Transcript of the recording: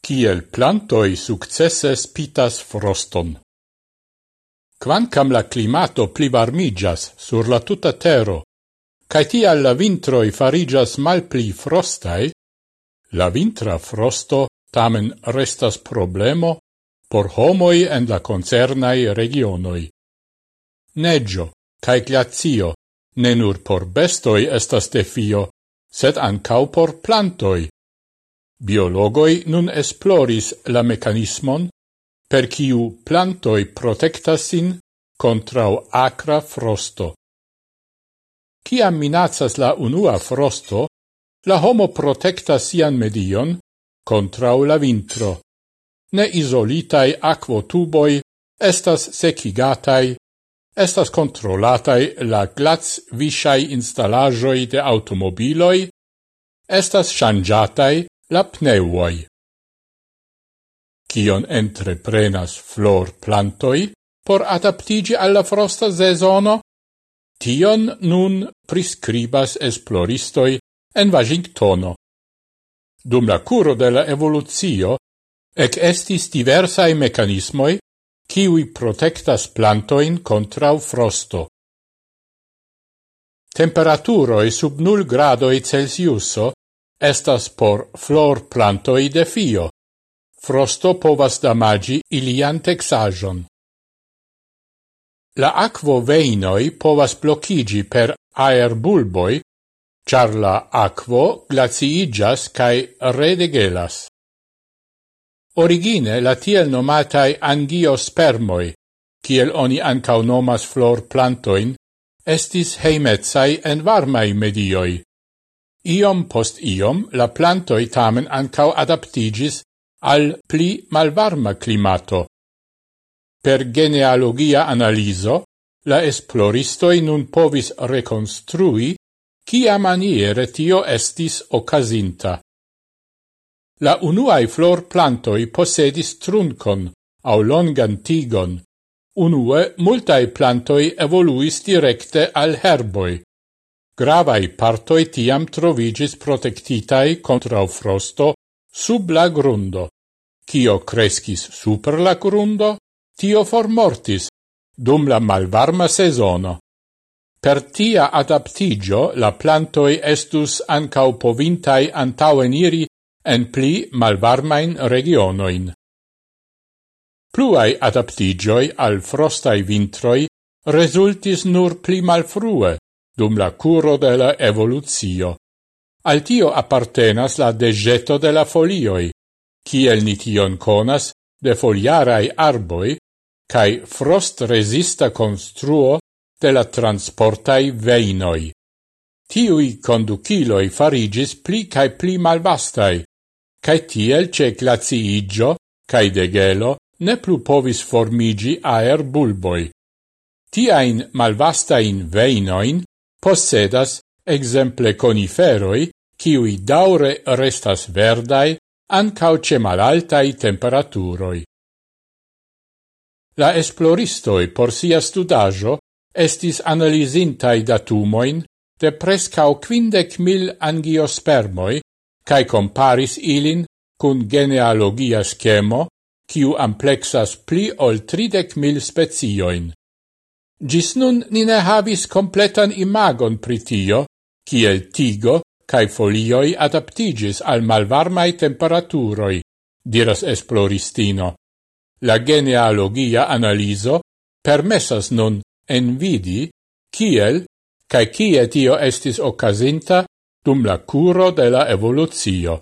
kiel plantoi successes pitas froston. Quancam la climato pli varmigas sur la tuta tero, cae tial la vintroi farigas mal pli frostai, la vintra frosto tamen restas problemo por homoi en la concernai regionoi. Neggio, cae glazio, ne nur por bestoi estas defio, sed ancau por plantoi, Biologoi nun esploris la mecanismon per kiu plantoi protectas sin contrau acra frosto. Ciam minacas la unua frosto, la homo protectas sian medion contrau la vintro. Ne isolitai aquotuboi estas secigatai, estas controlatai la glaz visai installajoi de automobiloi, estas changiatai La pneuoi. Cion entreprenas flor plantoi por adaptigi alla frosta sezono, tion nun prescribas esploristoi en Washingtono. Dum la curo de la evoluzio, ec estis diversae mecanismoi, kiwi protectas plantoin contrau frosto. Temperaturoi sub 0 gradoi Celsiuso estas por flor plantoi de fio. Frosto povas damagi ilian texajon. La aquo veinoi povas blocigi per aer bulboi, char la aquo glaciigas cae redegelas. Origine la tiel nomatai angiospermoi, kiel oni ancau nomas flor plantoin, estis heimetsai en varmai medioi, Iom post iom la plantoi tamen ancau adaptigis al pli malvarma climato. Per genealogia analiso, la esploristoi nun povis reconstrui cia maniere tio estis ocasinta. La unuae flor plantoi posedis truncon au longan tigon. Unue multae plantoi evoluis directe al herboi. Gravai partoi tiam trovigis protectitai contra frosto sub la grundo. Cio crescis super la grundo, tio formortis, dum la malvarma sezono. Per tia adaptigio la plantoi estus ancau povintai antaueniri en pli malvarmain regionoin. Pluai adaptigioi al frostai vintroi resultis nur pli malfrue, dum la curo de la evoluzio. Al tio appartenas la degeto de la folioi, kiel ni tion conas de foliarai arboi, cae frost resista construo de la transportai veinoi. Tiui conduciloi farigis pli cae pli malvastai, cae tiel ce glaciigio cae de gelo ne plu povis formigi aer bulboi. Tiain malvastain veinoin possedas exemple coniferoi, kiui daure restas verdai, ancau ce malaltai temperaturoi. La esploristoi por sia studajo estis analisintai datumoin de prescau quindec mil angiospermoi, cae comparis ilin cun genealogia schemo, kiu amplexas pli ol tridec mil spezioin. Gis nun ni ne havis completan imagon pritio, kiel tigo cae folioi adaptigis al malvarmai temperaturoi, diras esploristino. La genealogia analiso permessas nun envidi kiel cae kie tio estis ocasinta dum la curo de la evoluzio.